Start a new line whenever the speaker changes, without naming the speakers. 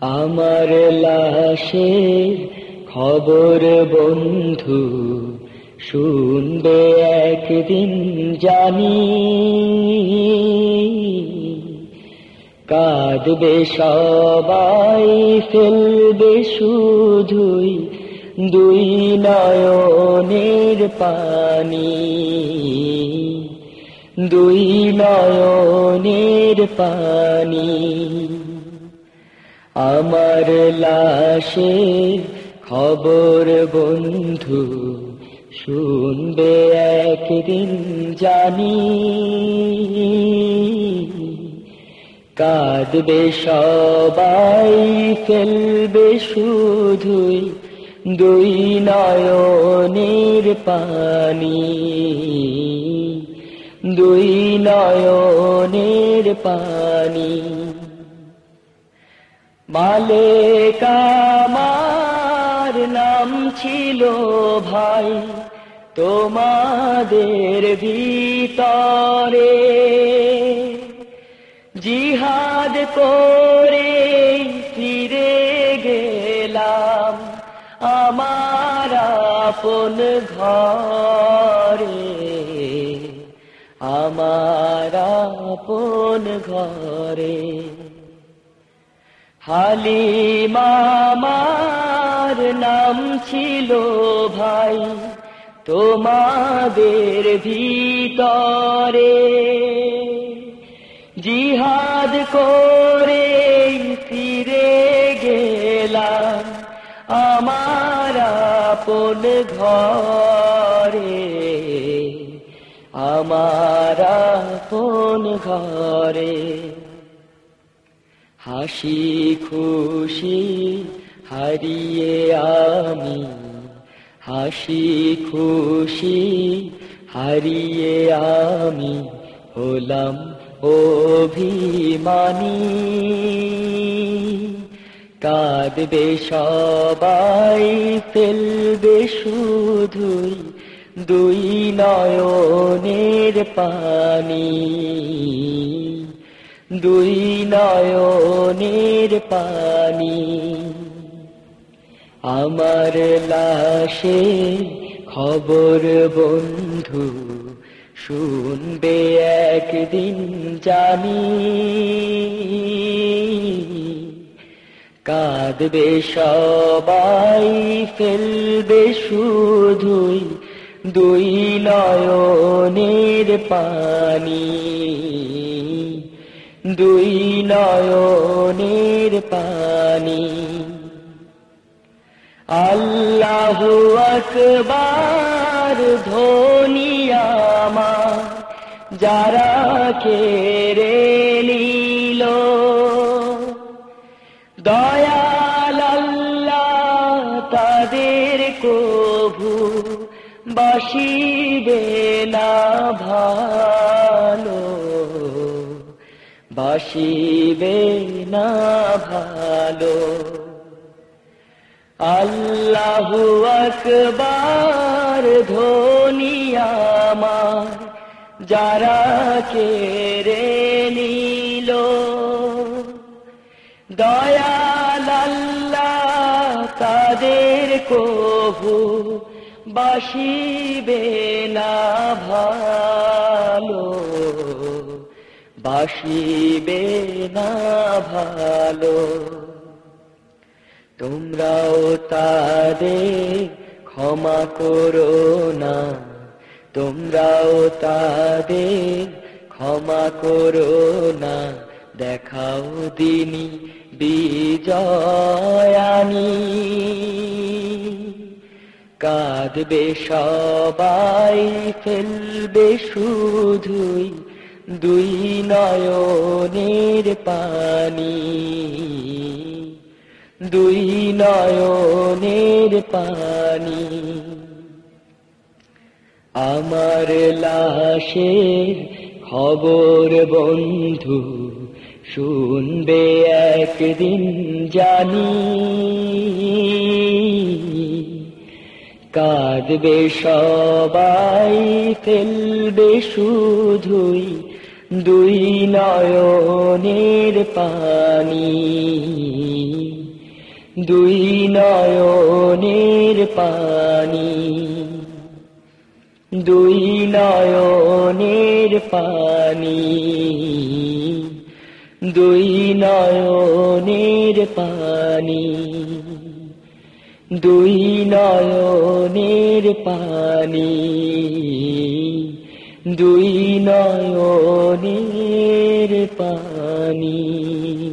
আমার লাশের খবর বন্ধু, শুনবে একদিন জানি। কাঁদবে সবাই, ফেলবে শুধুই দুই নয়নের পানি। দুই নয়নের পানি। আমার লাশের খবর বন্ধু, শুনবে একদিন জানি। কাঁদবে সবাই, ফেলবে শুধুই দুই নয়নের পানি। দুই নয়নের পানি। মালেক আমার নাম ছিল ভাই, তোমাদের ভিতরে। জিহাদ করে ফিরে গেলাম আমার আপন ঘরে। আমার আপন ঘরে। হালিমামার নাম ছিল ভাই, তোমাদের ভিতরে। জিহাদ করে ফিরে গেলাম আমার আপন ঘরে। আমার আপন ঘরে। হাসি খুশি হারিয়ে আমি, হাসি খুশি হারিয়ে আমি হলাম অভিমানী। কাঁদবে সবাই, ফেলবে শুধুই দুই নয়নের পানি। দুই নয়নের পানি। আমার লাশে খবর বন্ধু, শুনবে একদিন জানি। কাঁদবে সবাই, ফেলবে শুধুই দুই নয়নের পানি। দুই নয়নের পানি। আল্লাহু আকবার ধনিয়ামা যারা কেড়ে নিল। দয়াল আল্লাহ তাদের কভু বাসিবে না ভালো বাসিবে না ভালো। আল্লাহু আকবার ধনিয়ামার যারা কেড়ে নিল। দয়াল আল্লাহ তাদের কভু বাসিবে না ভালো। বাসিবে না ভালো। তোমরাও তাদের ক্ষমা করো না। তোমরাও তাদের ক্ষমা করো না। দেখাও দিনী বিজয়ানি। কাঁদবে সবাই, ফেলবে শুধুই দুই নয়নের পানি, দুই নয়নের পানি। আমার লাশের খবর বন্ধু, শুনবে একদিন জানি। কাঁদবে সবাই, ফেলবে শুধুই দুই নয়নের পানি, দুই নয়নের পানি, দুই নয়নের পানি, দুই নয়নের পানি, দুই নয়নের পানি। দুই নয়নের পানি।